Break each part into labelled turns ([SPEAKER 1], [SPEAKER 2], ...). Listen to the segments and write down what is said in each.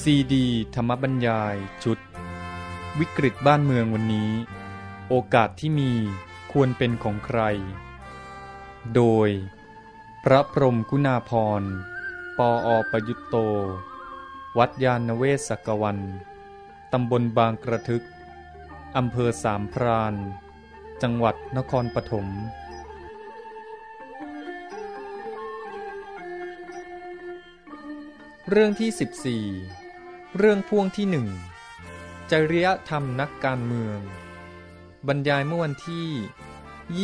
[SPEAKER 1] ซีดี ธรรมบัญญาย ชุด วิกฤตบ้านเมืองวันนี้ โอกาสที่มีควรเป็นของใคร โดย พระพรมกุณาพร ปออประยุตโต วัดยาณเวศกวัน ตำบลบางกระทึก อำเภอสามพราน จังหวัดนครปฐม เรื่องที่ 14 เรื่องพ่วงที่หนึ่งจริยธรรมนักการเมือง บรรยายเมื่อวันที่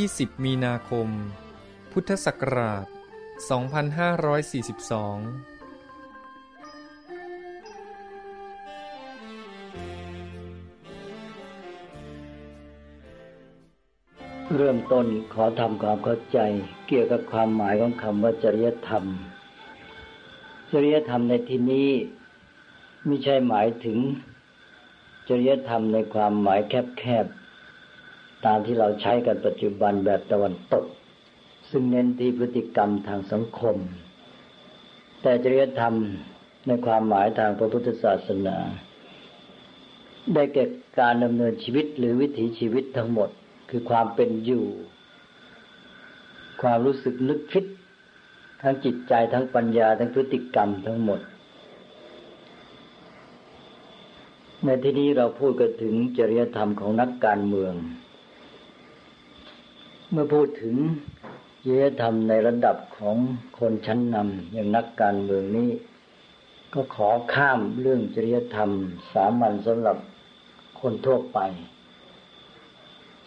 [SPEAKER 1] 20 มีนาคม พุทธศักราช 2542
[SPEAKER 2] เริ่มต้นขอทำความเข้าใจเกี่ยวกับความหมายของคำว่าจริยธรรม จริยธรรมในที่นี้ไม่ใช่หมายถึง จริยธรรมในความหมายแคบๆตามที่เราใช้กันปัจจุบันแบบตะวันตก ซึ่งเน้นที่พฤติกรรมทางสังคม แต่จริยธรรมในความหมายทางพระพุทธศาสนา ได้แก่การดำเนินชีวิตหรือวิถีชีวิตทั้งหมด คือความเป็นอยู่ ความรู้สึกนึกคิด ทั้งจิตใจทั้งปัญญา ทั้งพฤติกรรมทั้งหมด ในที่นี้เราพูดกันถึงจริยธรรมของนักการเมือง เมื่อพูดถึงจริยธรรมในระดับของคนชั้นนำอย่างนักการเมืองนี้ ก็ขอข้ามเรื่องจริยธรรม สามัญสำหรับคนทั่วไป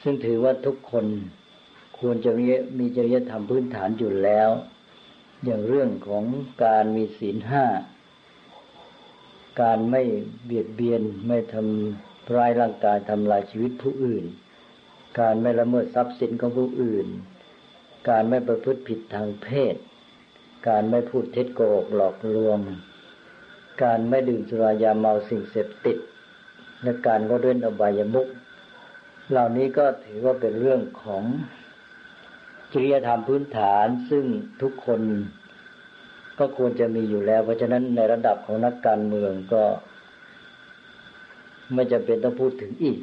[SPEAKER 2] ซึ่งถือว่าทุกคนควรจะมีมีจริยธรรมพื้นฐานอยู่แล้ว อย่างเรื่องของการมีศีลห้า การไม่เบียดเบียนไม่ทำร้ายร่างกายทำลายชีวิตผู้อื่น การไม่ละเมิดทรัพย์สินของผู้อื่น การไม่ประพฤติผิดทางเพศ การไม่พูดเท็จโกหกหลอกลวง การไม่ดื่มสุรายาเมาสิ่งเสพติด และการก็เล่นอบายมุขเหล่านี้ก็ถือว่าเป็นเรื่องของ จริยธรรมพื้นฐานซึ่งทุกคนก็ควรจะมีอยู่แล้ว เพราะฉะนั้นในระดับของนักการเมืองก็ ไม่จำเป็นต้องพูดถึงอีก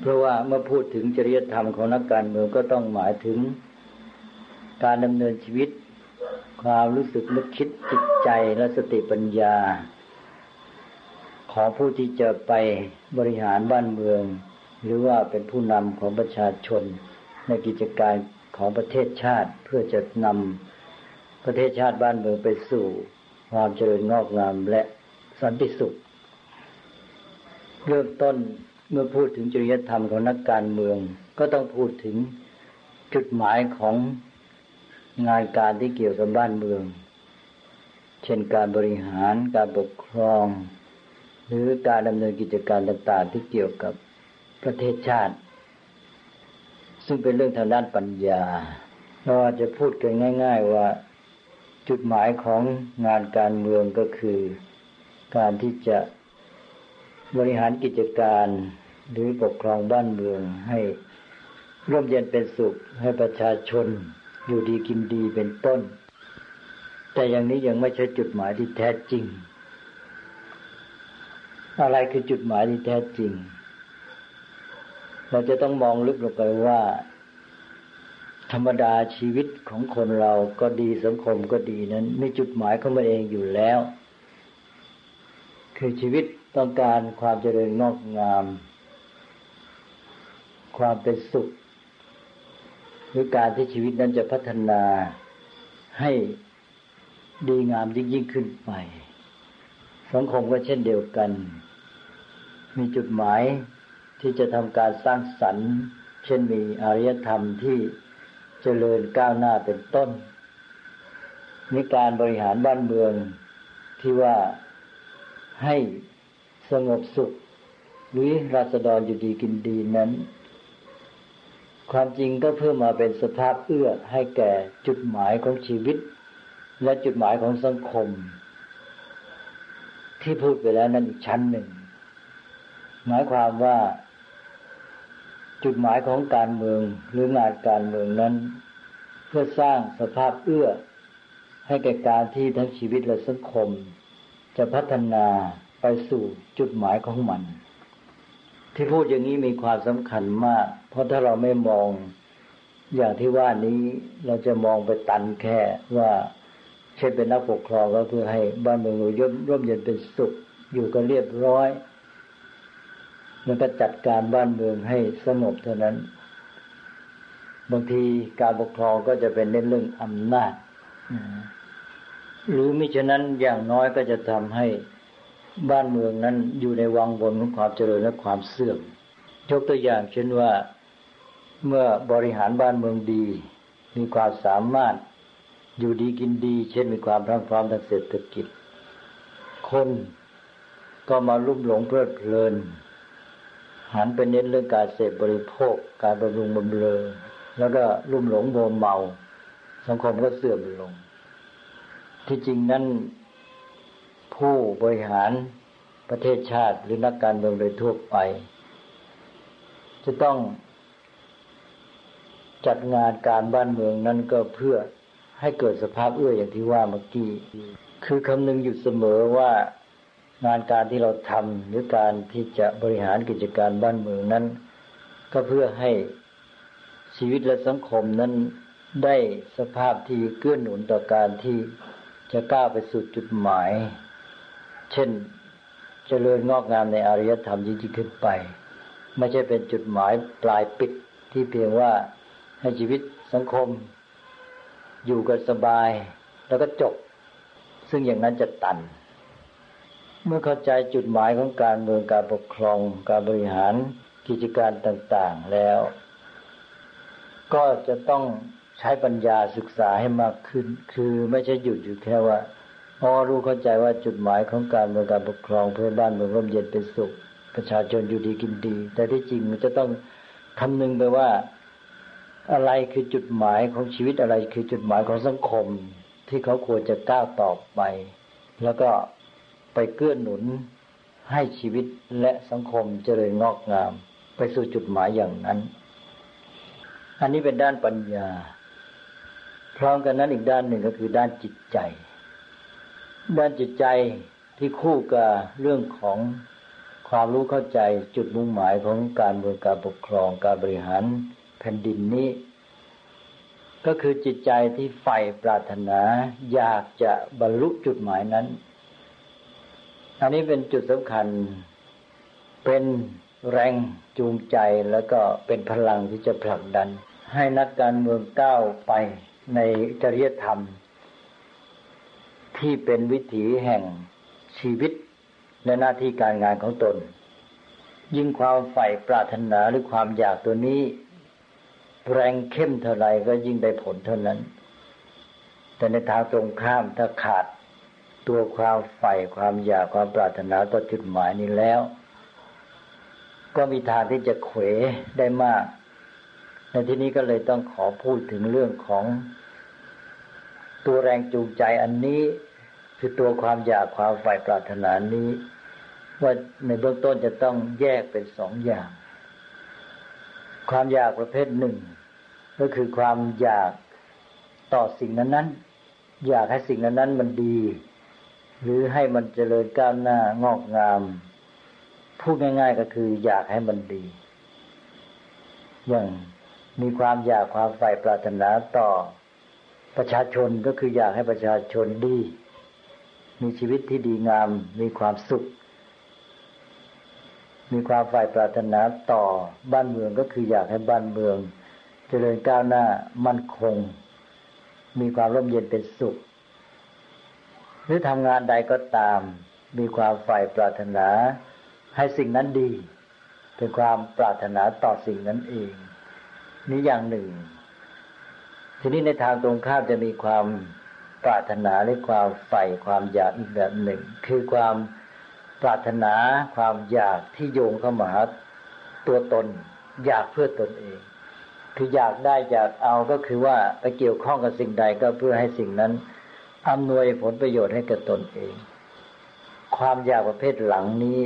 [SPEAKER 2] เพราะว่าเมื่อพูดถึงจริยธรรมของนักการเมืองก็ต้องหมายถึง การดำเนินชีวิต ความรู้สึกนึกคิดจิตใจและสติปัญญา ของผู้ที่จะไปบริหารบ้านเมือง หรือว่าเป็นผู้นำของประชาชนในกิจการ ของประเทศชาติเพื่อจะนำประเทศชาติบ้านเมืองไปสู่ความเจริญงอกงามและสันติสุข เริ่มต้นเมื่อพูดถึงจริยธรรมของนักการเมือง ก็ต้องพูดถึงจุดหมายของงานการที่เกี่ยวกับบ้านเมือง เช่นการบริหารการปกครอง หรือการดำเนินกิจการต่างๆ ที่เกี่ยวกับประเทศชาติ ซึ่งเป็นเรื่องทางด้านปัญญา เราอาจจะพูดกันง่าย ๆ ว่าจุดหมายของงานการเมืองก็คือ การที่จะบริหารกิจการหรือปกครองบ้านเมืองให้ร่มเย็นเป็นสุขให้ประชาชนอยู่ดีกินดีเป็นต้น แต่อย่างนี้ยังไม่ใช่จุดหมายที่แท้จริง อะไรคือจุดหมายที่แท้จริง เราจะต้องมองลึกลงไปว่า ธรรมดาชีวิตของคนเราก็ดีสังคมก็ดีนั้นมีจุดหมายของมันเองอยู่แล้ว คือชีวิตต้องการความเจริญงอกงาม ความเป็นสุข หรือการที่ชีวิตนั้นจะพัฒนาให้ดีงามยิ่งยิ่งขึ้นไป สังคมก็เช่นเดียวกัน มีจุดหมาย ที่จะทำการสร้างสรรค์ เช่นมีอารยธรรมที่เจริญก้าวหน้าเป็นต้นมีการบริหารบ้านเมืองที่ว่าให้สงบสุขหรือราษฎรอยู่ดีกินดีนั้น ความจริงก็เพื่อมาเป็นสภาพเอื้อให้แก่จุดหมายของชีวิต และจุดหมายของสังคม ที่พูดไปแล้วนั้นอีกชั้นหนึ่ง หมายความว่า จุดหมายของการเมืองหรืองานการเมืองนั้น เพื่อสร้างสภาพเอื้อ ให้แก่การที่ทั้งชีวิตและสังคม จะพัฒนาไปสู่จุดหมายของมัน ที่พูดอย่างนี้มีความสำคัญมาก เพราะถ้าเราไม่มองอย่างที่ว่านี้เราจะมองไปตันแค่ว่า เช่นเป็นนักปกครองก็เพื่อให้บ้านเมืองร่มร่มเย็นเป็นสุขอยู่กันเรียบร้อย แล้วก็จัดการบ้านเมืองให้สงบเท่านั้น บางทีการปกครองก็จะเป็นเน้นเรื่องอำนาจ หรือมิฉะนั้นอย่างน้อยก็จะทำให้บ้านเมืองนั้นอยู่ในวังวนของความเจริญและความเสื่อม ยกตัวอย่างเช่นว่าเมื่อบริหารบ้านเมืองดี มีความสามารถอยู่ดีกินดี เช่นมีความพร้อมพร้อมทางเศรษฐกิจ คนก็มาลุ่มหลงเพลิดเพลิน หันไปเน้นเรื่องการเสพบริโภค การบำรุงบำเรอแล้วก็ลุ่มหลงโมเมา สังคมก็เสื่อมลง ที่จริงนั้นผู้บริหารประเทศชาติหรือนักการเมืองโดยทั่วไป จะต้องจัดงานการบ้านเมืองนั้นก็เพื่อให้เกิดสภาพเอื้ออย่างที่ว่าเมื่อกี้ คือคำนึงอยู่เสมอว่า งานการที่เราทำหรือการที่จะบริหารกิจการบ้านเมืองนั้น ก็เพื่อให้ชีวิตและสังคมนั้นได้สภาพที่เกื้อหนุนต่อการที่จะก้าวไปสู่จุดหมาย เช่นจเจริญงอกงามในอารยธรรมยิ่งขึ้นไป ไม่ใช่เป็นจุดหมายปลายปิดที่เพียงว่าให้ชีวิตสังคม อยู่กันสบาย แล้วก็จบ ซึ่งอย่างนั้นจะตัน เมื่อเข้าใจจุดหมายของการเมืองการปกครอง การบริหารกิจการต่างๆแล้ว ก็จะต้องใช้ปัญญาศึกษาให้มากขึ้น คือไม่ใช่หยุดอยู่แค่ว่าพอรู้เข้าใจว่าจุดหมายของการเมืองการปกครองเพื่อบ้านเมืองร่มเย็นเป็นสุข ประชาชนอยู่ดีกินดี แต่ที่จริงมันจะต้องคำนึงไปว่าอะไรคือจุดหมายของชีวิตอะไรคือจุดหมายของสังคม ที่เขาควรจะก้าวต่อไป แล้วก็ ไปเกื้อหนุนให้ชีวิตและสังคมเจริญงอกงาม ไปสู่จุดหมายอย่างนั้น อันนี้เป็นด้านปัญญา พร้อมกันนั้นอีกด้านหนึ่งก็คือด้านจิตใจ ด้านจิตใจที่คู่กับเรื่องของความรู้เข้าใจจุดมุ่งหมายของการเมืองการปกครองการบริหารแผ่นดินนี้ ก็คือจิตใจที่ใฝ่ปรารถนา อยากจะบรรลุจุดหมายนั้น อันนี้เป็นจุดสำคัญ เป็นแรงจูงใจแล้วก็เป็นพลังที่จะผลักดัน ให้นักการเมืองก้าวไปในจริยธรรม ที่เป็นวิถีแห่งชีวิตและหน้าที่การงานของตน ยิ่งความใฝ่ปรารถนาหรือความอยากตัวนี้ แรงเข้มเท่าไรก็ยิ่งได้ผลเท่านั้น แต่ในทางตรงข้ามถ้าขาด ตัวความใฝ่ความอยากความปรารถนาต่อจุดหมายนี้แล้ว ก็มีทางที่จะเขวได้มาก ในที่นี้ก็เลยต้องขอพูดถึงเรื่องของตัวแรงจูงใจอันนี้คือตัวความอยากความใฝ่ปรารถนานี้ ว่าในเบื้องต้นจะต้องแยกเป็นสองอย่าง ความอยากประเภทหนึ่ง ก็คือความอยากต่อสิ่งนั้นนั้นอยากให้สิ่งนั้นนั้นมันดี หรือให้มันเจริญก้าวหน้างอกงาม พูดง่าย ๆ ก็คือ อยากให้มันดี อย่างมีความอยากความใฝ่ปรารถนาต่อประชาชนก็คืออยากให้ประชาชนดี มีชีวิตที่ดีงาม มีความสุข มีความฝ่ายปรารถนาต่อบ้านเมืองก็คืออยากให้บ้านเมือง เจริญก้าวหน้ามั่นคง มีความร่มเย็นเป็นสุข รือทำงานใดก็ตาม มีความฝ่ายปรารถนา ให้สิ่งนั้นดี เป็นความปรารถนาต่อสิ่งนั้นเอง นี้อย่างหนึ่ง ทีนี้ในทางตรงข้ามจะมีความปรารถนาหรือความใฝ่ความอยากอีกแบบหนึ่ง คือความปรารถนาความอยากที่โยงเข้ามาหาตัวตน อยากเพื่อตนเอง คืออยากได้อยากเอาก็คือว่าไปเกี่ยวข้องกับสิ่งใดก็เพื่อให้สิ่งนั้น อำนวยผลประโยชน์ให้กับตนเอง ความอยากประเภทหลังนี้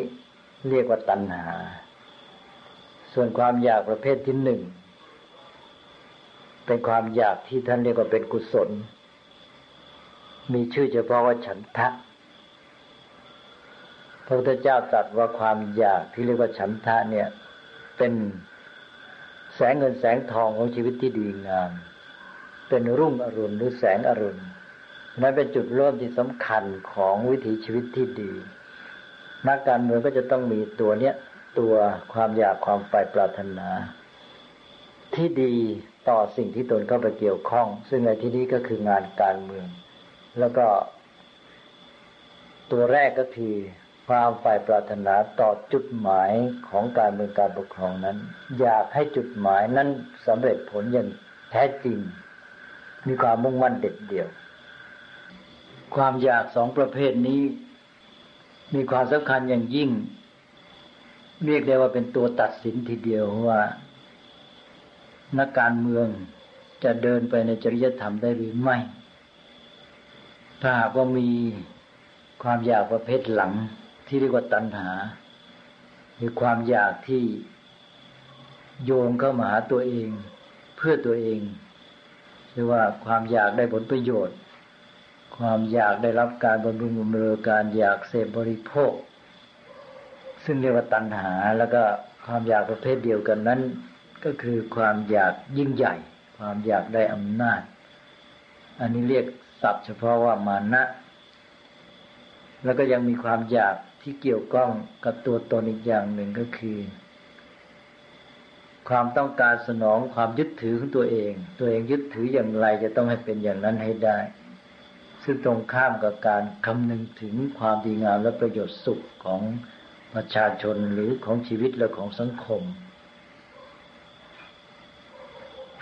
[SPEAKER 2] เรียกว่าตัณหาสส่วนความอยากประเภทที่หนึ่งเป็นความอยากที่ท่านเรียกว่าเป็นกุศล มีชื่อเฉพาะว่าฉันทะพระพุทธเจ้าตรัสว่าความอยากที่เรียกว่าฉันทะเนี่ย เป็นแสงเงินแสงทองของชีวิตที่ดีงาม เป็นรุ่งอรุณหรือแสงอรุณ นั้นเป็นจุดเริ่มที่สำคัญของวิถีชีวิตที่ดี นักการเมืองก็จะต้องมีตัวเนี้ยตัวความอยากความใฝ่ปรารถนา ที่ดีต่อสิ่งที่ตนเข้าไปเกี่ยวข้อง ซึ่งในที่นี้ก็คืองานการเมือง แล้วก็ ตัวแรกก็คือความฝ่ายปรารถนาต่อจุดหมายของการเมืองการปกครองนั้น อยากให้จุดหมายนั้นสำเร็จผลอย่างแท้จริง มีความมุ่งมั่นเด็ดเดี่ยว ความอยากสองประเภทนี้ มีความสำคัญอย่างยิ่ง เรียกได้ว่าเป็นตัวตัดสินทีเดียวว่า นักการเมืองจะเดินไปในจริยธรรมได้หรือไม่ ถ้าหากว่ามีความอยากประเภทหลังที่เรียกว่าตัณหาหรือความอยากที่โยงเข้ามาหาตัวเอง เพื่อตัวเองหรือว่าความอยากได้ผลประโยชน์ ความอยากได้รับการบำรุงบำเรอการอยากเสพบริโภค ซึ่งเรียกว่าตัณหา แล้วก็ความอยากประเภทเดียวกันนั้น ก็คือความอยากยิ่งใหญ่ ความอยากได้อำนาจ อันนี้เรียกศัพท์เฉพาะว่ามานะ แล้วก็ยังมีความอยากที่เกี่ยวข้องกับตัวตนอีกอย่างหนึ่งก็คือ ความต้องการสนองความยึดถือของตัวเอง ตัวเองยึดถืออย่างไรจะต้องให้เป็นอย่างนั้นให้ได้ ซึ่งตรงข้ามกับการคำนึงถึงความดีงามและประโยชน์สุขของประชาชนหรือของชีวิตและของสังคม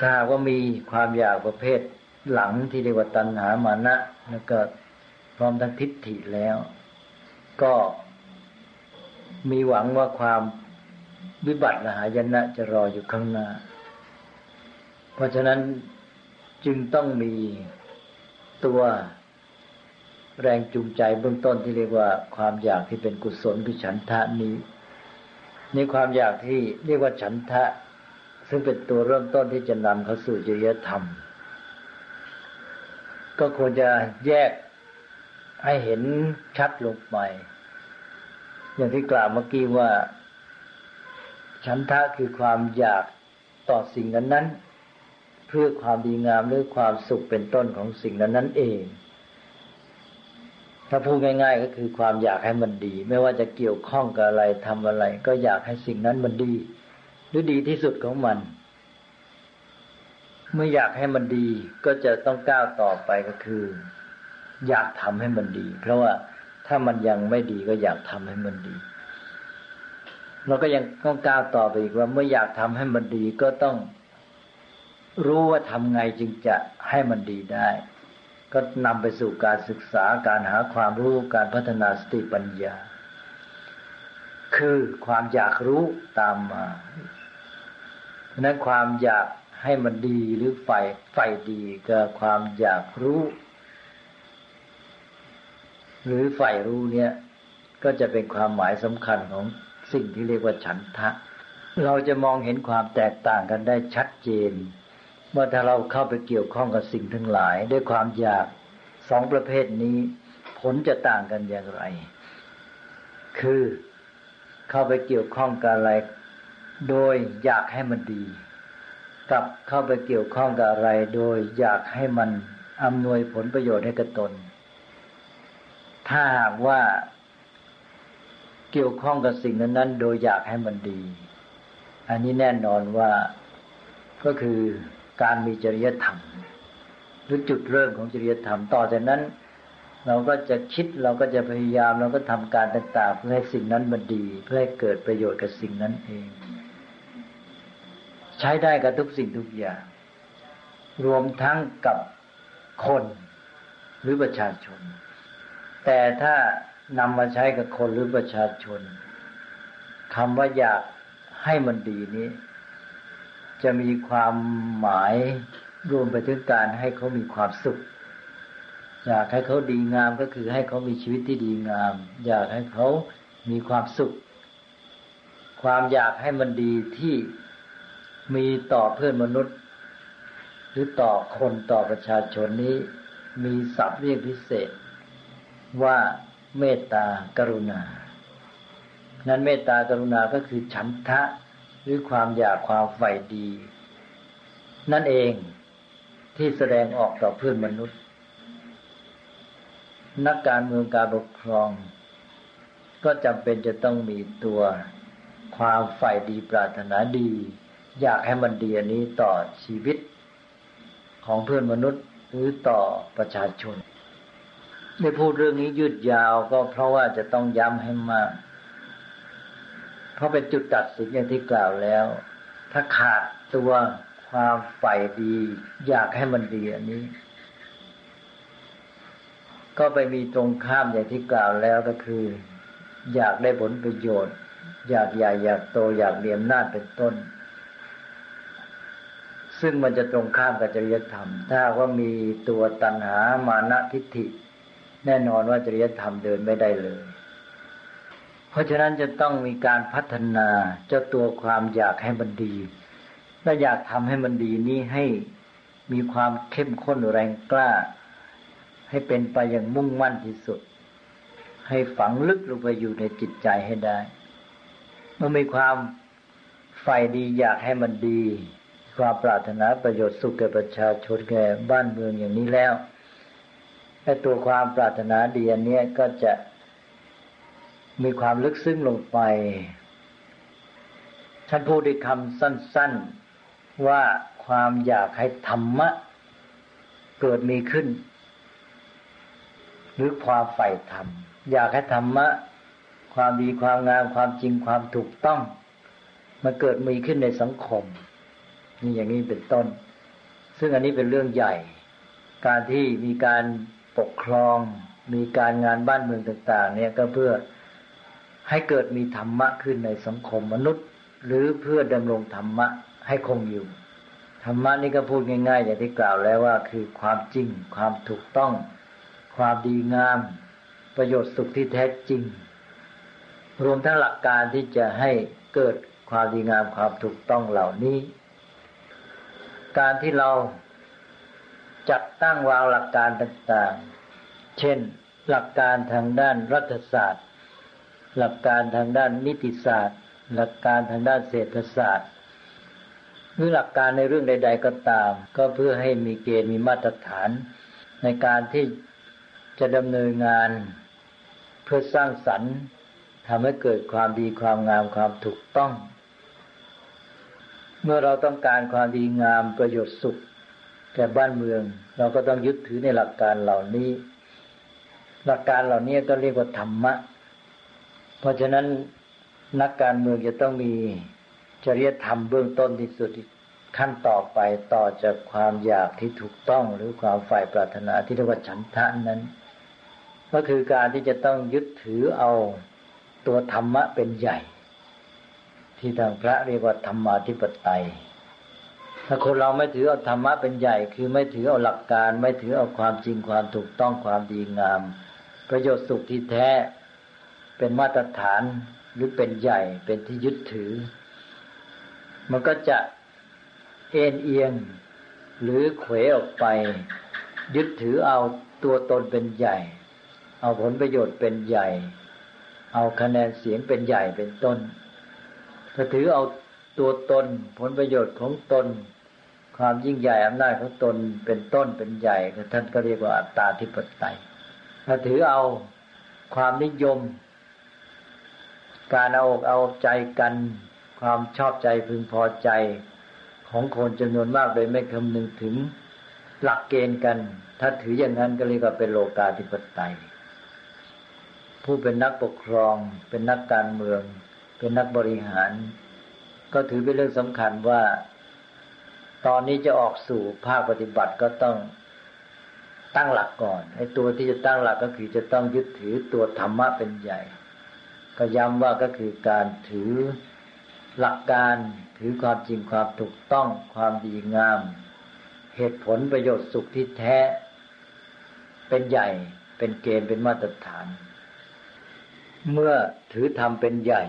[SPEAKER 2] ถ้าว่ามีความอยากประเภทหลังที่เรียกว่าตัณหามานะ แล้วก็พร้อมทั้งทิฏฐิแล้ว ก็มีหวังว่าความวิบัติหายนะจะรออยู่ข้างหน้า เพราะฉะนั้นจึงต้องมีตัว แรงจูงใจเบื้องต้นที่เรียกว่าความอยากที่เป็นกุศลคือฉันทะนี้นี่ความอยากที่เรียกว่าฉันทะ ซึ่งเป็นตัวเริ่มต้นที่จะนำเข้าสู่จริยธรรม ก็ควรจะแยกให้เห็นชัดลงไป อย่างที่กล่าวเมื่อกี้ว่า ฉันทะคือความอยากต่อสิ่งนั้นนั้น เพื่อความดีงามหรือความสุขเป็นต้นของสิ่งนั้นนั้นเอง ถ้าพูดง่ายๆ ก็คือความอยากให้มันดี ไม่ว่าจะเกี่ยวข้องกับอะไรทำอะไร ก็อยากให้สิ่งนั้นมันดีรือดีที่สุดของมัน เมื่ออยากให้มันดีก็จะต้องก้าวต่อไปก็คือ อยากทำให้มันดี เพราะว่าถ้ามันยังไม่ดีก็อยากทำให้มันดีเราก็ยังต้องก้าวต่อไปอีกว่าเมื่ออยากทำให้มันดีก็ต้องรู้ว่าทำไงจึงจะให้มันดีได้ ก็นำไปสู่การศึกษาการหาความรู้การพัฒนาสติปัญญา คือความอยากรู้ตามมาฉะนั้นความอยากให้มันดีหรือไฟไฟดีก็ความอยากรู้ หรือไฟรู้เนี่ย ก็จะเป็นความหมายสำคัญของสิ่งที่เรียกว่าฉันทะ เราจะมองเห็นความแตกต่างกันได้ชัดเจน เมื่อถ้าเราเข้าไปเกี่ยวข้องกับสิ่งทั้งหลาย ด้วยความอยากสองประเภทนี้ผลจะต่างกันอย่างไร คือเข้าไปเกี่ยวข้องกับอะไร โดยอยากให้มันดี กับเข้าไปเกี่ยวข้องกับอะไร โดยอยากให้มันอำนวยผลประโยชน์ให้กับตน ถ้าหากว่าเกี่ยวข้องกับสิ่งนั้นๆโดยอยากให้มันดี อันนี้แน่นอนว่าก็คือ การมีจริยธรรมหรือจุดเริ่มของจริยธรรมต่อจากนั้น เราก็จะคิดเราก็จะพยายามเราก็ทำการต่างๆเพื่อให้สิ่งนั้นมันดี เพื่อให้เกิดประโยชน์กับสิ่งนั้นเอง ใช้ได้กับทุกสิ่งทุกอย่าง รวมทั้งกับคนหรือประชาชน แต่ถ้านำมาใช้กับคนหรือประชาชนคำว่าอยากให้มันดีนี้ จะมีความหมายรวมไปถึงการให้เขามีความสุข อยากให้เขาดีงามก็คือให้เขามีชีวิตที่ดีงาม อยากให้เขามีความสุข ความอยากให้มันดีที่มีต่อเพื่อนมนุษย์ หรือต่อคนต่อประชาชนนี้ มีศัพท์เรียกพิเศษ ว่าเมตตากรุณา นั้นเมตตากรุณาก็คือฉันทะ หรือความอยากความใฝ่ดี นั่นเองที่แสดงออกต่อเพื่อนมนุษย์ นักการเมืองการปกครอง ก็จำเป็นจะต้องมีตัวความใฝ่ดีปรารถนาดี อยากให้มันดีอันนี้ต่อชีวิต ของเพื่อนมนุษย์หรือต่อประชาชนได้พูดเรื่องนี้ยืดยาวก็เพราะว่าจะต้องย้ำให้มาก เพราะเป็นจุดตัดสินอย่างที่กล่าวแล้ว ถ้าขาดตัวความใฝ่ดี อยากให้มันดีอันนี้ ก็ไปมีตรงข้ามอย่างที่กล่าวแล้วก็คือ อยากได้ผลประโยชน์ อยากใหญ่อยากโตอยากเรียมนาจเป็นต้น ซึ่งมันจะตรงข้ามกับจริยธรรม ถ้าว่ามีตัวตัณหามานะทิฏฐิ แน่นอนว่าจริยธรรมเดินไม่ได้เลย เพราะฉะนั้นจะต้องมีการพัฒนาเจ้าตัวความอยากให้มันดี และอยากทำให้มันดีนี้ให้มีความเข้มข้นแรงกล้า ให้เป็นไปอย่างมุ่งมั่นที่สุด ให้ฝังลึกลงไปอยู่ในจิตใจให้ได้เมื่อมีความใฝ่ดีอยากให้มันดี ความปรารถนาประโยชน์สุขแก่ประชาชนแก่บ้านเมืองอย่างนี้แล้วไอ้ตัวความปรารถนาดีอันนี้ก็จะ มีความลึกซึ้งลงไป ท่านพูดด้วยคำสั้น ๆ ว่าความอยากให้ธรรมะ เกิดมีขึ้น หรือความใฝ่ธรรม อยากให้ธรรมะ ความดีความงามความจริงความถูกต้องมาเกิดมีขึ้นในสังคม นี่อย่างนี้เป็นต้น ซึ่งอันนี้เป็นเรื่องใหญ่ การที่มีการปกครองมีการงานบ้านเมืองต่าง ๆ เนี่ยก็เพื่อ ให้เกิดมีธรรมะขึ้นในสังคมมนุษย์ หรือเพื่อดำรงธรรมะให้คงอยู่ธรรมะนี่ก็พูดง่ายๆ อย่างที่กล่าวแล้วว่า คือความจริง ความถูกต้อง ความดีงาม ประโยชน์สุขที่แท้จริง รวมทั้งหลักการที่จะให้เกิดความดีงามความถูกต้องเหล่านี้ การที่เราจัดตั้งวางหลักการต่างๆ เช่น หลักการทางด้านรัฐศาสตร์ หลักการทางด้านนิติศาสตร์ หลักการทางด้านเศรษฐศาสตร์หรือหลักการในเรื่องใด ๆ ก็ตาม ก็เพื่อให้มีเกณฑ์มีมาตรฐาน ในการที่จะดำเนินงาน เพื่อสร้างสรรค์ทำให้เกิดความดีความงามความถูกต้อง เมื่อเราต้องการความดีงามประโยชน์สุขแก่บ้านเมือง เราก็ต้องยึดถือในหลักการเหล่านี้ หลักการเหล่านี้ก็เรียกว่าธรรมะ เพราะฉะนั้นนักการเมืองจะต้องมีจริยธรรมเบื้องต้นที่สุดขั้นต่อไปต่อจากความอยากที่ถูกต้องหรือความฝ่ายปรารถนาที่เรียกว่าฉันทะนั้น ก็คือการที่จะต้องยึดถือเอาตัวธรรมะเป็นใหญ่ ที่ทางพระเรียกว่าธรรมาธิปไตย ถ้าคนเราไม่ถือเอาธรรมะเป็นใหญ่ คือไม่ถือเอาหลักการ ไม่ถือเอาความจริงความถูกต้องความดีงาม ประโยชน์สุขที่แท้ เป็นมาตรฐานหรือเป็นใหญ่เป็นที่ยึดถือ มันก็จะเอ็นเอียง หรือเขวออกไป ยึดถือเอาตัวตนเป็นใหญ่ เอาผลประโยชน์เป็นใหญ่ เอาคะแนนเสียงเป็นใหญ่เป็นต้นถ้าถือเอาตัวตนผลประโยชน์ของตน ความยิ่งใหญ่อำนาจของตนเป็นต้นเป็นใหญ่ท่านก็เรียกว่าอัตตาธิปไตยถ้าถือเอาความนิยม การเอาอกเอาใจกัน ความชอบใจพึงพอใจ ของคนจำนวนมากโดยไม่คำนึงถึงหลักเกณฑ์กัน ถ้าถืออย่างนั้นก็เรียกว่าเป็นโลกาธิปไตย ผู้เป็นนักปกครอง เป็นนักการเมือง เป็นนักบริหาร ก็ถือเป็นเรื่องสำคัญว่า ตอนนี้จะออกสู่ภาคปฏิบัติก็ต้องตั้งหลักก่อนไอ้ตัวที่จะตั้งหลักก็คือจะต้องยึดถือตัวธรรมะเป็นใหญ่ ก็ย้ำว่าก็คือการถือหลักการถือความจริงความถูกต้องความดีงาม เหตุผลประโยชน์สุขที่แท้ เป็นใหญ่เป็นเกณฑ์เป็นมาตรฐาน เมื่อถือธรรมเป็นใหญ่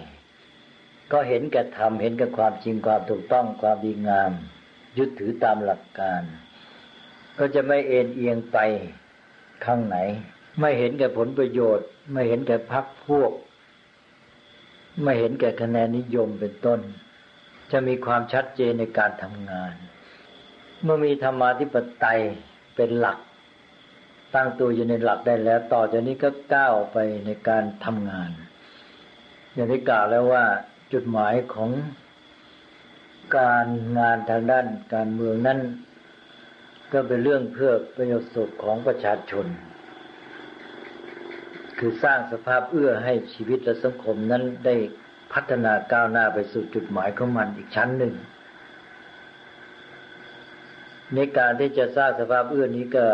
[SPEAKER 2] ก็เห็นแก่ธรรมเห็นแก่ความจริงความถูกต้องความดีงาม ยึดถือตามหลักการ ก็จะไม่เอ็นเอียงไปข้างไหน ไม่เห็นแก่ผลประโยชน์ ไม่เห็นแก่พักพวก ไม่เห็นแก่คะแนนนิยมเป็นต้น จะมีความชัดเจนในการทำงาน เมื่อมีธรรมาธิปไตยเป็นหลัก ตั้งตัวอยู่ในหลักได้แล้ว ต่อจากนี้ก็ก้าวไปในการทำงาน อย่างที่กล่าวแล้วว่าจุดหมายของการงานทางด้านการเมืองนั้น ก็เป็นเรื่องเพื่อประโยชน์สุขของประชาชน คือสร้างสภาพเอื้อให้ชีวิตและสังคมนั้นได้พัฒนาก้าวหน้าไปสู่จุดหมายของมันอีกชั้นหนึ่ง ในการที่จะสร้างสภาพเอื้อนี้ก็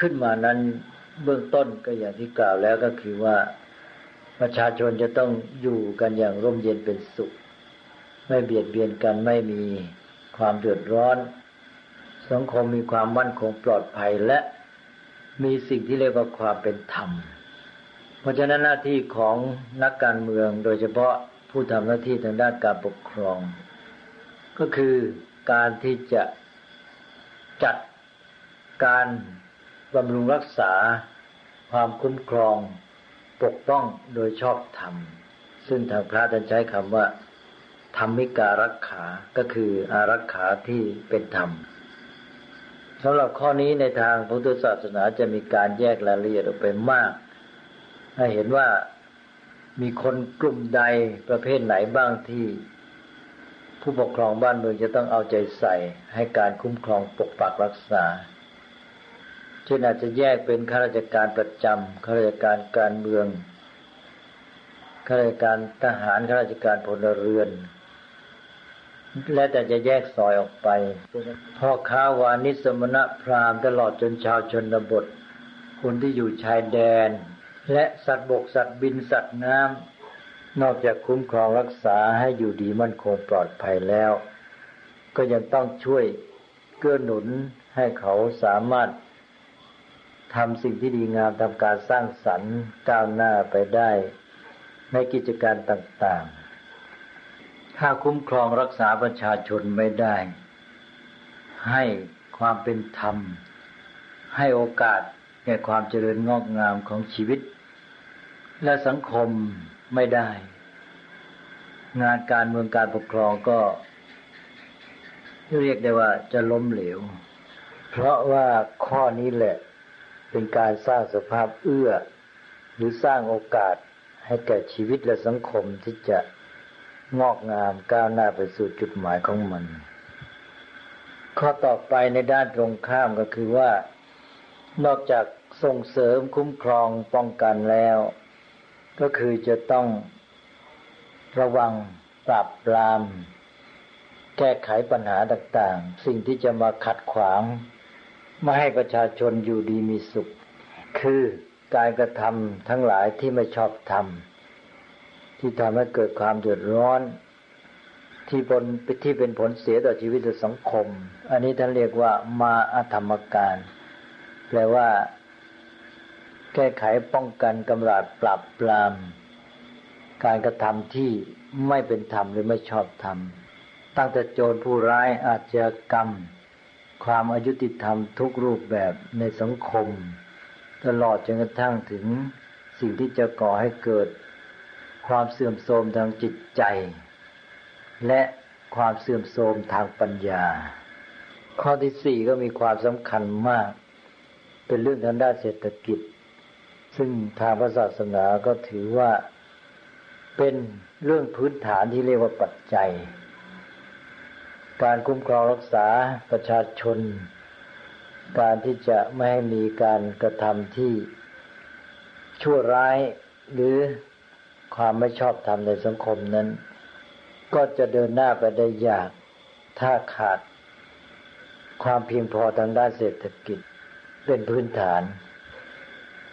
[SPEAKER 2] ขึ้นมานั้นเบื้องต้นก็อย่างที่กล่าวแล้วก็คือว่าประชาชนจะต้องอยู่กันอย่างร่มเย็นเป็นสุข ไม่เบียดเบียนกันไม่มีความเดือดร้อน สังคมมีความมั่นคงปลอดภัยและมีสิ่งที่เรียกว่าความเป็นธรรม เพราะฉะนั้นหน้าที่ของนักการเมืองโดยเฉพาะผู้ทำหน้าที่ทางด้านการปกครอง ก็คือการที่จะจัดการบำรุงรักษาความคุ้มครองปกป้องโดยชอบธรรม ซึ่งทางพระท่านใช้คำว่า ธรรมิการักขา ก็คืออารักขาที่เป็นธรรมสำหรับข้อนี้ในทางพุทธศาสนาจะมีการแยกรายละเอียดออกไปมาก ให้เห็นว่ามีคนกลุ่มใดประเภทไหนบ้างที่ ผู้ปกครองบ้านเมืองจะต้องเอาใจใส่ ให้การคุ้มครองปกปักรักษาช่นอาจจะแยกเป็นข้าราชการประจำข้าราชการการเมืองข้าราชการทหารข้าราชการพลเรือน และแต่จะแยกซอยออกไปพ่อค้าวานิสมณะพราหมณ์ตลอดจนชาวชนบทคนที่อยู่ชายแดน และสัตว์บกสัตว์บินสัตว์น้ำนอกจากคุ้มครองรักษาให้อยู่ดีมั่นคงปลอดภัยแล้ว ก็ยังต้องช่วยเกื้อหนุนให้เขาสามารถทำสิ่งที่ดีงามทำการสร้างสรรค์ก้าวหน้าไปได้ในกิจการต่างๆ ถ้าคุ้มครองรักษาประชาชนไม่ได้ ให้ความเป็นธรรม ให้โอกาสแก่ความเจริญงอกงามของชีวิต และสังคมไม่ได้ งานการเมืองการปกครองก็เรียกได้ว่าจะล้มเหลว เพราะว่าข้อนี้แหละเป็นการสร้างสภาพเอื้อ หรือสร้างโอกาสให้แก่ชีวิตและสังคมที่จะงอกงามก้าวหน้าไปสู่จุดหมายของมัน ข้อต่อไปในด้านตรงข้ามก็คือว่า นอกจากส่งเสริมคุ้มครองป้องกันแล้ว ก็คือจะต้องระวังปราบปราม แก้ไขปัญหาต่างๆ สิ่งที่จะมาขัดขวาง ไม่ให้ประชาชนอยู่ดีมีสุข คือการกระทำทั้งหลายที่ไม่ชอบทำที่ทำให้เกิดความเดือดร้อน ที่ผลที่เป็นผลเสียต่อชีวิตสังคม อันนี้ท่านเรียกว่ามาอธรรมการ แปลว่า ก้ไขป้องกันกำราดปราบปราม การกระทำที่ไม่เป็นธรรมหรือไม่ชอบธรรม ตั้งแต่โจรผู้ร้ายอาจจะกรรม ความอายุติธรรมทุกรูปแบบในสังคม ตลอดจนกระทั่งถึงสิ่งที่จะก่อให้เกิด ความเสื่อมโทรมทางจิตใจ และความเสื่อมโทรมทางปัญญา ข้อที่สี่ก็มีความสำคัญมาก เป็นเรื่องทางด้านเศรษฐกิจ ซึ่งทางพระศาสนาก็ถือว่าเป็นเรื่องพื้นฐานที่เรียกว่าปัจจัย การคุ้มครองรักษาประชาชน การที่จะไม่ให้มีการกระทำที่ชั่วร้ายหรือความไม่ชอบธรรมในสังคมนั้น ก็จะเดินหน้าไปได้ยากถ้าขาดความเพียงพอทางด้านเศรษฐกิจเป็นพื้นฐาน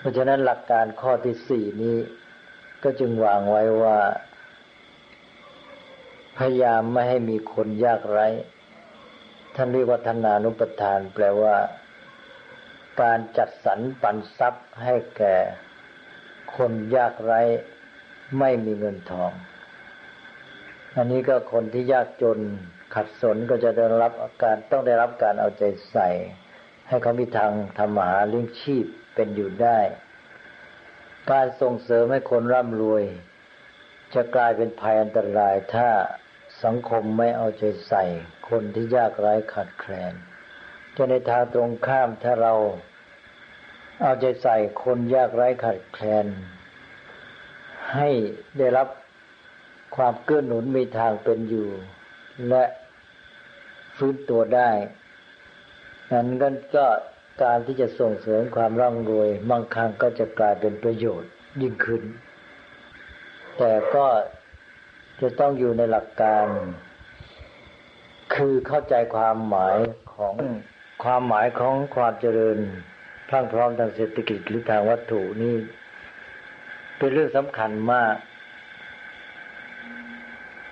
[SPEAKER 2] ราะฉะนั้นหลักการข้อที่สี่นี้ก็จึงวางไว้ว่า พยายามไม่ให้มีคนยากไร้ ท่านเรียกว่าธนานุปทาน แปลว่า การจัดสรรปันทรัพย์ให้แก่ คนยากไร้ ไม่มีเงินทอง อันนี้ก็คนที่ยากจนขัดสนก็จะได้รับการต้องได้รับการเอาใจใส่ ให้เขามีทางทำมหาเลี้ยงชีพ เป็นอยู่ได้ การส่งเสริมให้คนร่ำรวย จะกลายเป็นภัยอันตรายถ้าสังคมไม่เอาใจใส่ คนที่ยากไร้ขาดแคลนจะในทางตรงข้ามถ้าเรา เอาใจใส่คนยากไร้ขาดแคลน ให้ได้รับความเกื้อหนุนมีทางเป็นอยู่ และฟื้นตัวได้ นั้นก็ การที่จะส่งเสริมความร่ำรวยบางครั้งก็จะกลายเป็นประโยชน์ยิ่งขึ้น แต่ก็จะต้องอยู่ในหลักการ คือเข้าใจความหมายของความหมายของความเจริญพรั่งพร้อมทางเศรษฐกิจหรือทางวัตถุนี่เป็นเรื่องสำคัญมาก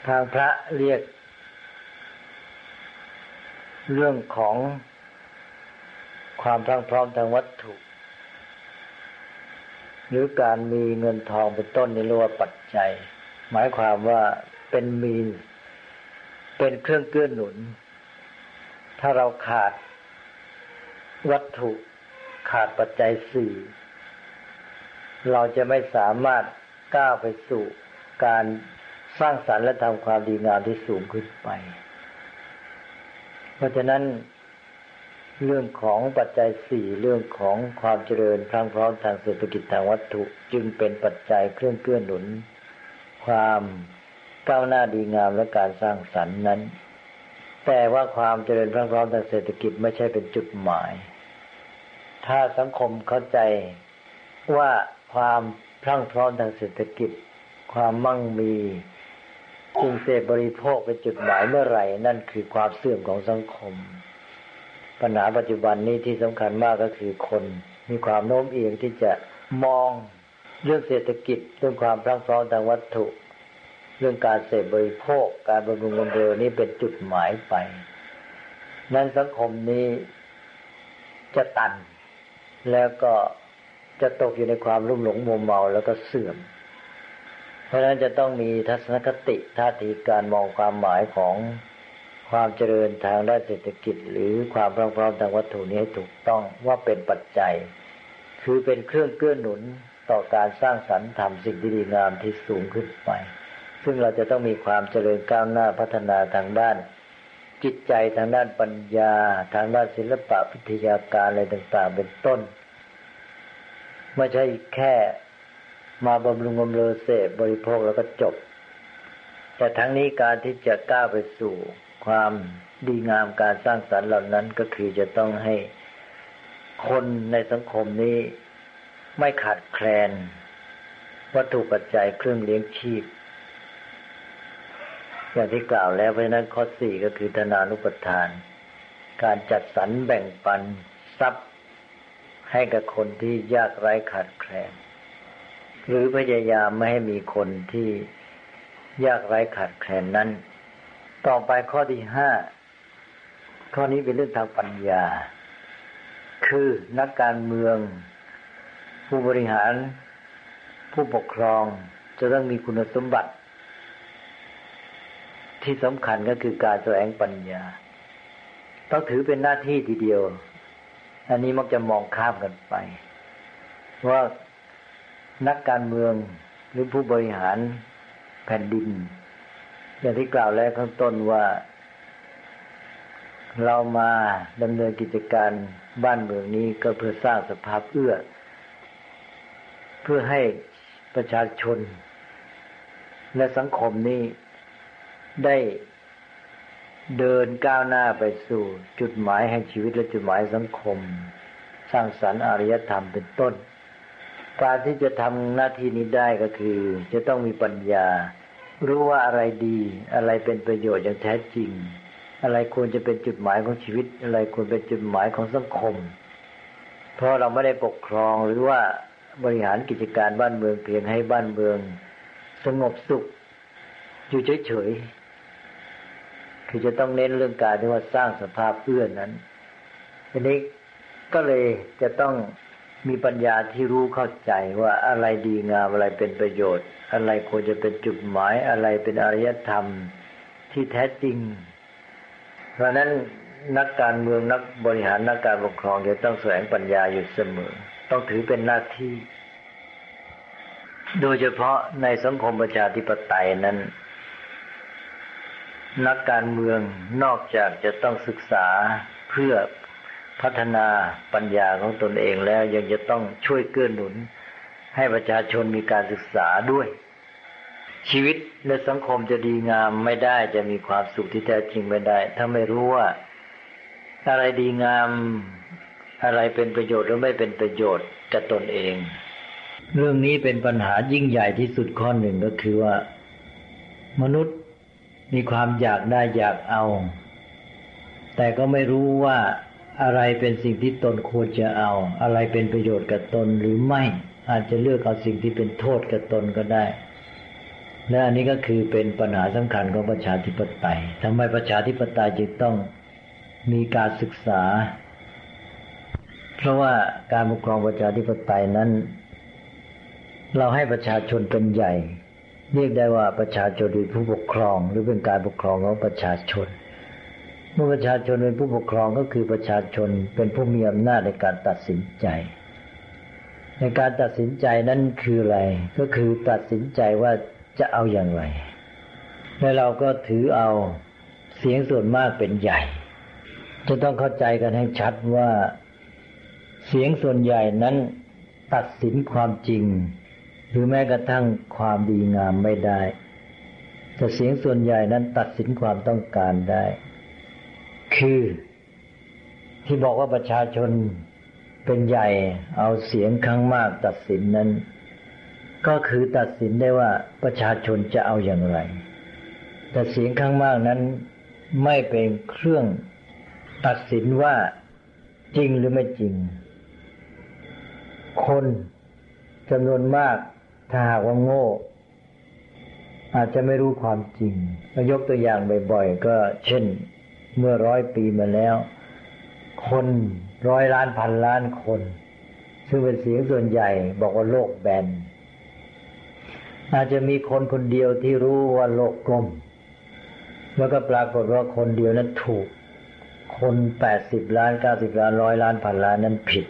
[SPEAKER 2] ทางพระเรียก เรื่องของ ความพรั่งพร้อมทางวัตถุ หรือการมีเงินทองเป็นต้นนี่เรียกว่าปัจจัย หมายความว่าเป็นมีนเป็นเครื่องเกื้อหนุน ถ้าเราขาดวัตถุขาดปัจจัยสี่เราจะไม่สามารถก้าวไปสู่การสร้างสรรค์และทำความดีงามที่สูงขึ้นไป เพราะฉะนั้น เรื่องของปัจจัยสี่เรื่องของความเจริญพรั่งพร้อมทางเศรษฐกิจทางวัตถุ จึงเป็นปัจจัยเครื่องเกื้อหนุน ความก้าวหน้าดีงามและการสร้างสรรค์นั้น แต่ว่าความเจริญพรั่งพร้อมทางเศรษฐกิจไม่ใช่เป็นจุดหมาย ถ้าสังคมเข้าใจว่าความพรั่งพร้อมทางเศรษฐกิจ ความมั่งมีสิ่งเสพบริโภคเป็นจุดหมายเมื่อไหร่ นั่นคือความเสื่อมของสังคม ปัญหาปัจจุบันนี้ที่สำคัญมากก็คือคน มีความโน้มเอียงที่จะมองเรื่องเศรษฐกิจเรื่องความพรั่งพร้อมทางวัตถุ เรื่องการเสพบริโภค การบำรุงบำเรอนี้เป็นจุดหมายไป นั้นสังคมนี้จะตัน แล้วก็จะตกอยู่ในความรุ่มหลงมัวเมาแล้วก็เสื่อม เพราะฉะนั้นจะต้องมีทัศนคติท่าทีการมองความหมายของ ความเจริญทางด้านเศรษฐกิจ หรือความพร้อมทางวัตถุนี้ให้ถูกต้องว่าเป็นปัจจัย คือเป็นเครื่องเกื้อหนุนต่อการสร้างสรรค์ทำสิ่งที่ดีงามที่สูงขึ้นไป ซึ่งเราจะต้องมีความเจริญก้าวหน้าพัฒนาทางด้าน จิตใจทางด้านปัญญา ทางด้านศิลปะวิทยาการอะไรต่าง ๆ เป็นต้น ไม่ใช่แค่มาบำรุงบำเรอเสพบริโภคแล้วก็จบ แต่ทั้งนี้การที่จะก้าวไปสู่ ความดีงามการสร้างสรรค์เหล่านั้นก็คือจะต้องให้คนในสังคมนี้ไม่ขาดแคลน วัตถุปัจจัยเครื่องเลี้ยงชีพ อย่างที่กล่าวแล้วเพราะนั้นข้อสี่ก็คือธนานุปทาน การจัดสรรแบ่งปันทรัพย์ให้กับคนที่ยากไร้ขาดแคลน หรือพยายามไม่ให้มีคนที่ยากไร้ขาดแคลนนั้น ต่อไปข้อที่ห้าข้อนี้เป็นเรื่องทางปัญญา คือนักการเมือง ผู้บริหาร ผู้ปกครองจะต้องมีคุณสมบัติ ที่สำคัญก็คือการแสวงปัญญา ต้องถือเป็นหน้าที่ทีเดียว อันนี้มักจะมองข้ามกันไป ว่านักการเมืองหรือผู้บริหารแผ่นดิน อย่างที่กล่าวแล้วข้างต้นว่า เรามาดำเนินกิจการบ้านเมืองนี้ก็เพื่อสร้างสภาพเอื้อ เพื่อให้ประชาชน และสังคมนี้ได้เดินก้าวหน้าไปสู่จุดหมายแห่งชีวิตและจุดหมายสังคม สร้างสรรค์อารยธรรมเป็นต้น การที่จะทำหน้าที่นี้ได้ก็คือ จะต้องมีปัญญา รู้ว่าอะไรดี อะไรเป็นประโยชน์อย่างแท้จริง อะไรควรจะเป็นจุดหมายของชีวิต อะไรควรเป็นจุดหมายของสังคม เพราะเราไม่ได้ปกครองหรือว่าบริหารกิจการบ้านเมืองเพียงให้บ้านเมือง สงบสุข อยู่เฉยคือจะต้องเน้นเรื่องการที่ว่าสร้างสภาพเอื้อนนั้นทีนี้ก็เลยจะต้อง มีปัญญาที่รู้เข้าใจว่าอะไรดีงามอะไรเป็นประโยชน์ อะไรควรจะเป็นจุดหมายอะไรเป็นอารยธรรมที่แท้จริง เพราะนั้นนักการเมืองนักบริหารนักการปกครองจะต้องแสวงปัญญาอยู่เสมอ ต้องถือเป็นหน้าที่ โดยเฉพาะในสังคมประชาธิปไตยนั้น นักการเมืองนอกจากจะต้องศึกษาเพื่อ พัฒนาปัญญาของตนเองแล้วยังจะต้องช่วยเกื้อหนุน ให้ประชาชนมีการศึกษาด้วย ชีวิตและสังคมจะดีงามไม่ได้จะมีความสุขที่แท้จริงไม่ได้ ถ้าไม่รู้ว่า อะไรดีงามอะไรเป็นประโยชน์หรือไม่เป็นประโยชน์กับตนเอง เรื่องนี้เป็นปัญหายิ่งใหญ่ที่สุดข้อหนึ่งก็คือว่า มนุษย์มีความอยากได้อยากเอา แต่ก็ไม่รู้ว่า อะไรเป็นสิ่งที่ตนควรจะเอา อะไรเป็นประโยชน์กับตนหรือไม่ อาจจะเลือกเอาสิ่งที่เป็นโทษกับตนก็ได้ และอันนี้ก็คือเป็นปัญหาสำคัญของประชาธิปไตยทำไมประชาธิปไตยจึงต้องมีการศึกษา เพราะว่าการปกครองประชาธิปไตยนั้น เราให้ประชาชนเป็นใหญ่ เรียกได้ว่าประชาชนเป็นผู้ปกครองหรือเป็นการปกครองของประชาชน เมื่อประชาชนเป็นผู้ปกครองก็คือประชาชนเป็นผู้มีอำนาจในการตัดสินใจ ในการตัดสินใจนั้นคืออะไร ก็คือตัดสินใจว่าจะเอาอย่างไร และเราก็ถือเอาเสียงส่วนมากเป็นใหญ่ จะต้องเข้าใจกันให้ชัดว่าเสียงส่วนใหญ่นั้นตัดสินความจริง หรือแม้กระทั่งความดีงามไม่ได้ แต่เสียงส่วนใหญ่นั้นตัดสินความต้องการได้ คือที่บอกว่าประชาชนเป็นใหญ่เอาเสียงข้างมากตัดสินนั้น ก็คือตัดสินได้ว่าประชาชนจะเอาอย่างไร แต่เสียงข้างมากนั้นไม่เป็นเครื่องตัดสินว่าจริงหรือไม่จริง คนจำนวนมากถ้าหากว่าโง่ อาจจะไม่รู้ความจริงยกตัวอย่างบ่อยๆ ก็เช่น เมื่อร้อยปีมาแล้ว คนร้อยล้านพันล้านคน ซึ่งเป็นเสียงส่วนใหญ่บอกว่าโลกแบนอาจจะมีคนคนเดียวที่รู้ว่าโลกกลม แล้วก็ปรากฏว่าคนเดียวนั้นถูก คนแปดสิบล้านเก้าสิบล้านร้อยล้านพันล้านนั้นผิด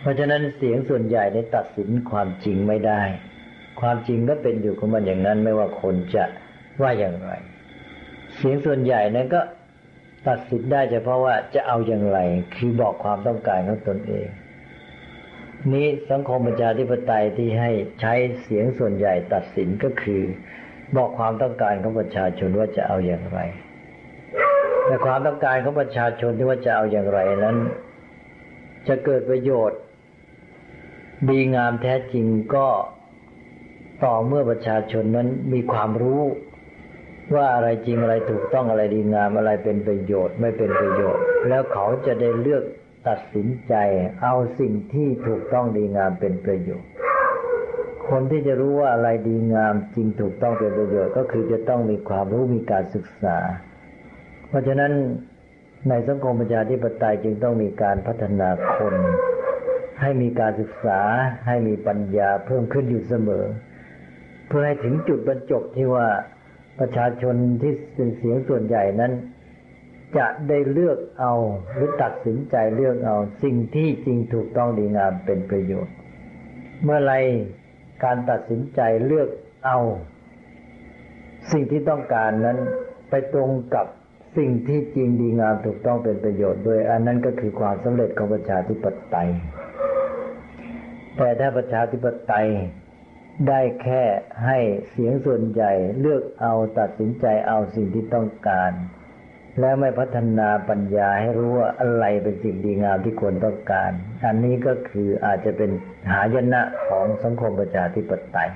[SPEAKER 2] เพราะฉะนั้นเสียงส่วนใหญ่ได้ตัดสินความจริงไม่ได้ ความจริงก็เป็นอยู่ของมันอย่างนั้นไม่ว่าคนจะว่าอย่างไร เสียงส่วนใหญ่นั้นก็ตัดสินได้เฉพาะว่าจะเอาอย่างไร คือบอกความต้องการของตนเอง นี้สังคมประชาธิปไตยที่ให้ใช้เสียงส่วนใหญ่ตัดสินก็คือ บอกความต้องการของประชาชนว่าจะเอาอย่างไร แต่ความต้องการของประชาชนที่ว่าจะเอาอย่างไรนั้น จะเกิดประโยชน์ดีงามแท้จริงก็ต่อเมื่อประชาชนนั้นมีความรู้ ว่าอะไรจริงอะไรถูกต้องอะไรดีงามอะไรเป็นประโยชน์ไม่เป็นประโยชน์ แล้วเขาจะได้เลือกตัดสินใจ เอาสิ่งที่ถูกต้องดีงามเป็นประโยชน์ คนที่จะรู้ว่าอะไรดีงามจริงถูกต้องเป็นประโยชน์ ก็คือจะต้องมีความรู้มีการศึกษา เพราะฉะนั้นในสังคมประชาธิปไตยจึงต้องมีการพัฒนาคน ให้มีการศึกษาให้มีปัญญาเพิ่มขึ้นอยู่เสมอ เพื่อให้ถึงจุดบรรจบที่ว่า ประชาชนที่เป็นเสียงส่วนใหญ่นั้น จะได้เลือกเอาหรือตัดสินใจเลือกเอา สิ่งที่จริงถูกต้องดีงามเป็นประโยชน์ เมื่อไรการตัดสินใจเลือกเอา สิ่งที่ต้องการนั้นไปตรงกับสิ่งที่จริงดีงามถูกต้องเป็นประโยชน์ด้วย อันนั้นก็คือความสำเร็จของประชาธิปไตย แต่ถ้าประชาธิปไตย ได้แค่ให้เสียงส่วนใหญ่เลือกเอาตัดสินใจเอาสิ่งที่ต้องการ แล้วไม่พัฒนาปัญญาให้รู้ว่าอะไรเป็นสิ่งดีงามที่ควรต้องการ อันนี้ก็คืออาจจะเป็นหายนะของสังคมประชาธิปไตย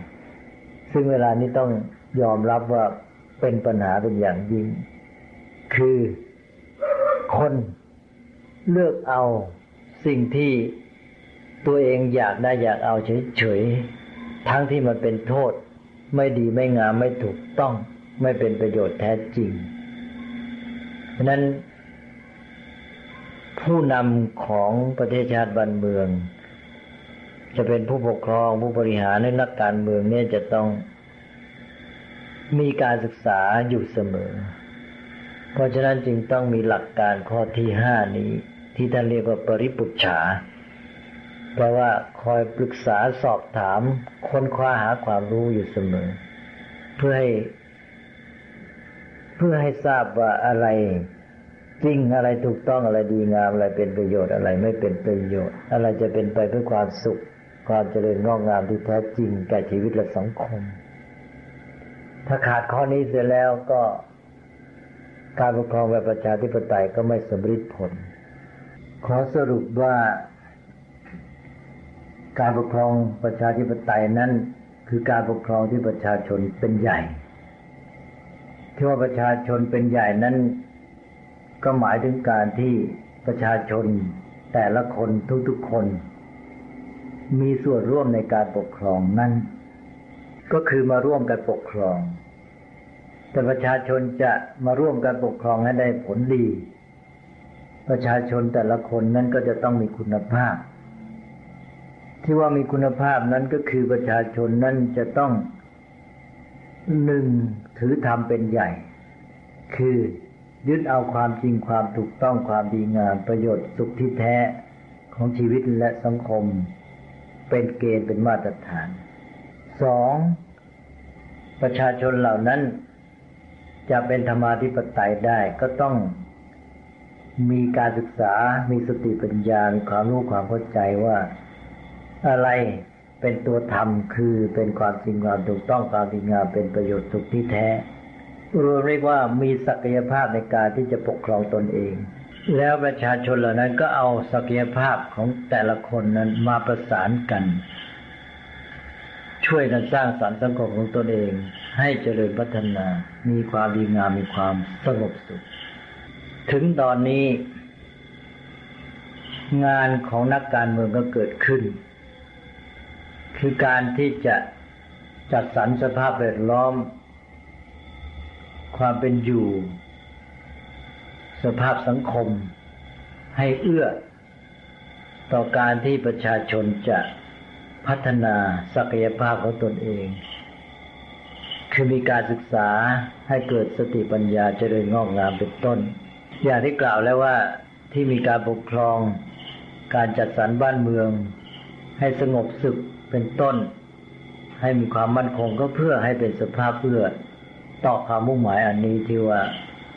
[SPEAKER 2] ซึ่งเวลานี้ต้องยอมรับว่าเป็นปัญหาเป็นอย่างยิ่ง คือคนเลือกเอาสิ่งที่ตัวเองอยากได้อยากเอาเฉยๆ ทั้งที่มันเป็นโทษ ไม่ดีไม่งามไม่ถูกต้อง ไม่เป็นประโยชน์แท้จริงเพราะนั้นผู้นำของประเทศชาติบ้านเมือง จะเป็นผู้ปกครองผู้บริหารและนักการเมืองเนี่ยจะต้องมีการศึกษาอยู่เสมอ เพราะฉะนั้นจึงต้องมีหลักการข้อที่ห้านี้ ที่ท่านเรียกว่าปริปุจฉา แปลว่าคอยปรึกษาสอบถาม ค้นคว้าหาความรู้อยู่เสมอ เพื่อให้ เพื่อให้ทราบว่าอะไรจริงอะไรถูกต้องอะไรดีงามอะไรเป็นประโยชน์อะไรไม่เป็นประโยชน์ อะไรจะเป็นไปเพื่อความสุข ความเจริญงอกงามที่แท้จริงแก่ชีวิตและสังคม ถ้าขาดข้อนี้เสียแล้วก็การปกครองแบบประชาธิปไตยก็ไม่สมฤทธิ์ผล ขอสรุปว่า การปกครองประชาธิปไตยนั้น คือการปกครองที่ประชาชนเป็นใหญ่ ที่ว่าประชาชนเป็นใหญ่นั้น ก็หมายถึงการที่ประชาชนแต่ละคนทุกๆคน มีส่วนร่วมในการปกครองนั้น ก็คือมาร่วมกันปกครอง แต่ประชาชนจะมาร่วมกันปกครองให้ได้ผลดี ประชาชนแต่ละคนนั้นก็จะต้องมีคุณภาพ ที่ว่ามีคุณภาพนั้นก็คือประชาชนนั้นจะต้องหนึ่งถือธรรมเป็นใหญ่ คือยึดเอาความจริงความถูกต้องความดีงามประโยชน์สุขที่แท้ของชีวิตและสังคม เป็นเกณฑ์เป็นมาตรฐานสองประชาชนเหล่านั้น จะเป็นธรรมาธิปไตยได้ก็ต้องมีการศึกษา มีสติปัญญา มีความรู้ความเข้าใจว่า อะไรเป็นตัวธรรมคือเป็นความจริงความถูกต้องความดีงามเป็นประโยชน์สุขที่แท้ รวมเรียกว่ามีศักยภาพในการที่จะปกครองตนเอง แล้วประชาชนเหล่านั้นก็เอาศักยภาพของแต่ละคนนั้นมาประสานกัน ช่วยกันสร้างสรรค์สังคมของตนเอง ให้เจริญพัฒนา มีความดีงามมีความสงบสุข ถึงตอนนี้ งานของนักการเมืองก็เกิดขึ้น คือการที่จะจัดสรรสภาพแวดล้อม ความเป็นอยู่ สภาพสังคม ให้เอื้อ ต่อการที่ประชาชนจะพัฒนาศักยภาพของตนเอง คือมีการศึกษาให้เกิดสติปัญญาเจริญงอกงามเป็นต้น อย่างที่กล่าวแล้วว่าที่มีการปกครอง การจัดสรรบ้านเมือง ให้สงบสุข เป็นต้น ให้มีความมั่นคงก็เพื่อให้เป็นสภาพเพื่อต่อความมุ่งหมายอันนี้ที่ว่า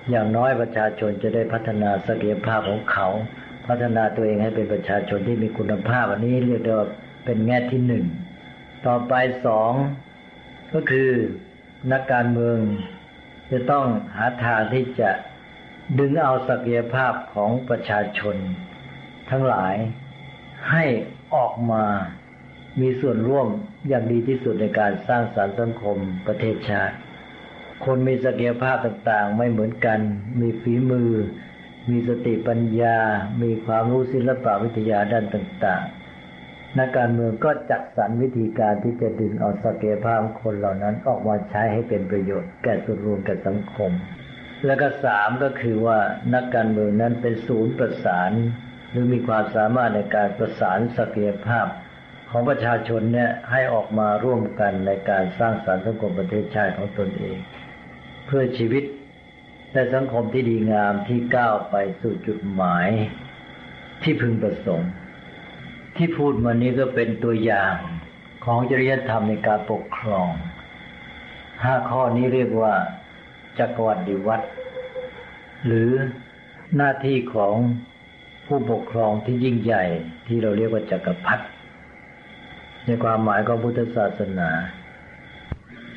[SPEAKER 2] อย่างน้อยประชาชนจะได้พัฒนาศักยภาพของเขา พัฒนาตัวเองให้เป็นประชาชนที่มีคุณภาพ อันนี้เรียกว่าเป็นแง่ที่หนึ่งต่อไปสองก็คือนักการเมือง จะต้องหาทางที่จะดึงเอาศักยภาพของประชาชน ทั้งหลายให้ออกมา มีส่วนร่วมอย่างดีที่สุดในการสร้างสารรค์สังคมประเทศชาติ คนมีศักยภาพต่างๆ ไม่เหมือนกัน มีฝีมือ มีสติปัญญา มีความรู้ศิลปวิทยาด้านต่างๆ นักการเมืองก็จัดสรรวิธีการที่จะดึงเอาศักยภาพคนเหล่านั้นออกมาใช้ให้เป็นประโยชน์แก่ส่วนรวมแก่สังคม และก็สามก็คือว่านักการเมืองนั้นเป็นศูนย์ประสาน หรือมีความสามารถในการประสานศักยภาพ ของประชาชนเนี่ยให้ออกมาร่วมกันในการสร้างสรรค์สังคมประเทศชาติของตนเอง เพื่อชีวิตและสังคมที่ดีงามที่ก้าวไปสู่จุดหมายที่พึงประสงค์ ที่พูดมานี้ก็เป็นตัวอย่างของจริยธรรมในการปกครองห้าข้อนี้เรียกว่าจักรวรรดิวัตรหรือหน้าที่ของผู้ปกครองที่ยิ่งใหญ่ที่เราเรียกว่าจักรพรรดิ ในความหมายของพุทธศาสนา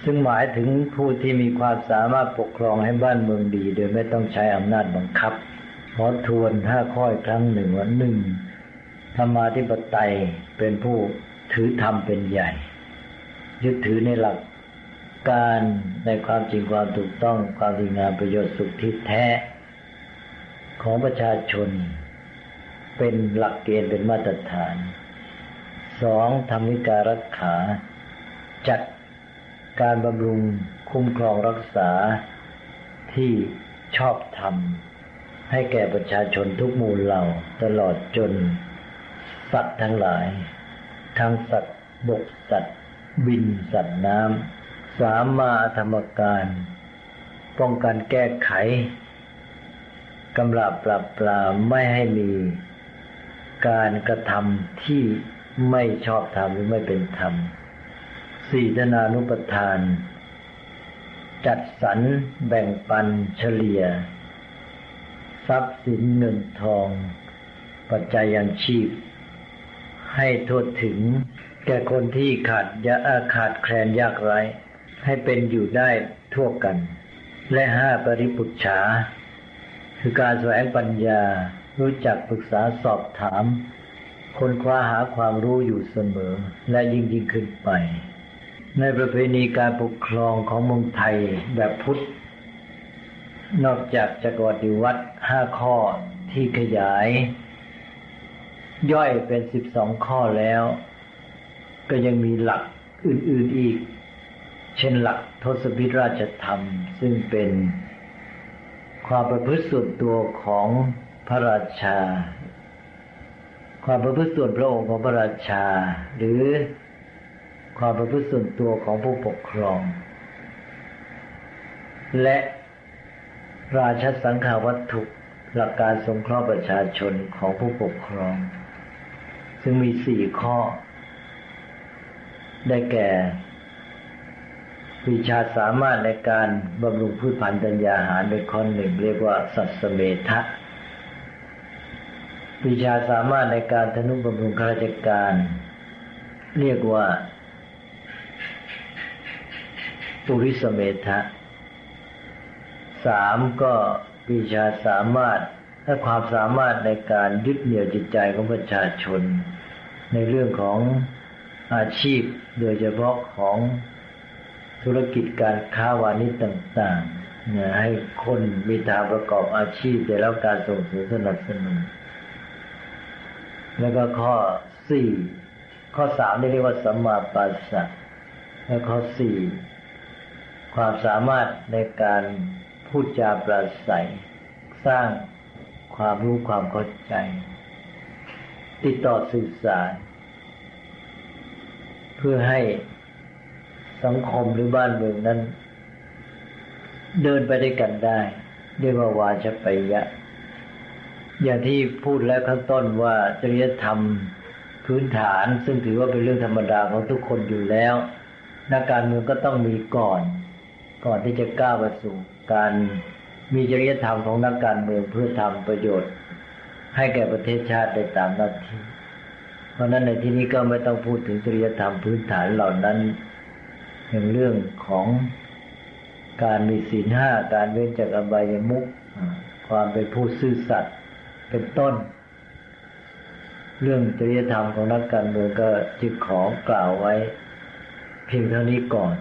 [SPEAKER 2] ซึ่งหมายถึงผู้ที่มีความสามารถปกครองให้บ้านเมืองดี โดยไม่ต้องใช้อำนาจบังคับขอทวนห้าข้อครั้งหนึ่งว่าหนึ่งธรรมาธิปไตยเป็นผู้ถือธรรมเป็นใหญ่ ยึดถือในหลักการในความจริงความถูกต้องความดีงามประโยชน์สุขที่แท้ ของประชาชน เป็นหลักเกณฑ์เป็นมาตรฐาน สองธรรมิการรักขา จัดการบำรุงคุ้มครองรักษาที่ชอบธรรม ให้แก่ประชาชนทุกหมู่เหล่าตลอดจน สัตว์ทั้งหลาย ทั้งสัตว์บกสัตว์ บินสัตว์น้ำสามมาธรรมการ ป้องกันแก้ไขกำราบปราบปรามไม่ให้มีการกระทำที่ ไม่ชอบธรรมหรือไม่เป็นธรรมสี่ธนานุปทาน จัดสรรแบ่งปันเฉลี่ย ทรัพย์สินเงินทอง ปัจจัยยังชีพ ให้ทั่วถึง แก่คนที่ขาดยาขาดแคลนยากไร้ ให้เป็นอยู่ได้ทั่วกัน และห้าปริปุจฉา คือการแสวงปัญญารู้จักปรึกษาสอบถาม คนคว้าหาความรู้อยู่เสมอ และยิ่งยิ่งขึ้นไป ในประเพณีการปกครองของเมืองไทยแบบพุทธ นอกจากจักรวรรดิวัดห้าข้อที่ขยาย ย่อยเป็นสิบสองข้อแล้ว ก็ยังมีหลักอื่น ๆอีก เช่นหลักทศพิธราชธรรม ซึ่งเป็นความประพฤติส่วนตัวของพระราชา ความประพฤติส่วนพระองค์ของพระราชา หรือความประพฤติส่วนตัวของผู้ปกครอง และราชสังขาวัตถุหลักการสงเคราะห์ประชาชนของผู้ปกครอง ซึ่งมีสี่ข้อ ได้แก่ วิชาสามารถในการบำรุงพืชพันธุ์ธัญญาหารเป็นข้อหนึ่งเรียกว่าสัตสเมทะ วิชาสามารถในการทนุบำรุงข้าราชการ เรียกว่า ปุริสเมทะสามก็วิชาสามารถและความสามารถในการยึดเหนี่ยวจิตใจของประชาชน ในเรื่องของอาชีพโดยเฉพาะของธุรกิจการค้าวานิชต่างๆเนี่ยให้คนมีทางประกอบอาชีพได้รับการส่งเสริมสนับสนุน แล้วก็ข้อสี่ข้อสามเรียกว่าสัมมาปัสสะแล้วข้อสี่ความสามารถในการพูดจาปราศัย สร้างความรู้ความเข้าใจ ติดต่อสื่อสาร เพื่อให้สังคมหรือบ้านเมืองนั้น เดินไปด้วยกันได้ เรียกว่าวาชปยะ อย่างที่พูดแล้วข้างต้นว่าจริยธรรมพื้นฐาน ซึ่งถือว่าเป็นเรื่องธรรมดาของทุกคนอยู่แล้ว นักการเมืองก็ต้องมีก่อน ก่อนที่จะก้าวไปสู่การมีจริยธรรมของนักการเมืองเพื่อทำประโยชน์ ให้แก่ประเทศชาติได้ตามหน้าที่ เพราะนั้นในที่นี้ก็ไม่ต้องพูดถึงจริยธรรมพื้นฐานเหล่านั้นอย่างเรื่องของการมีศีลห้าการเว้นจากอบายมุขความเป็นผู้ซื่อสัตย์ เป็นต้น เรื่องจริยธรรมของนักการเมืองก็จึงขอกล่าวไว้ เพียงเท่านี้ก่อน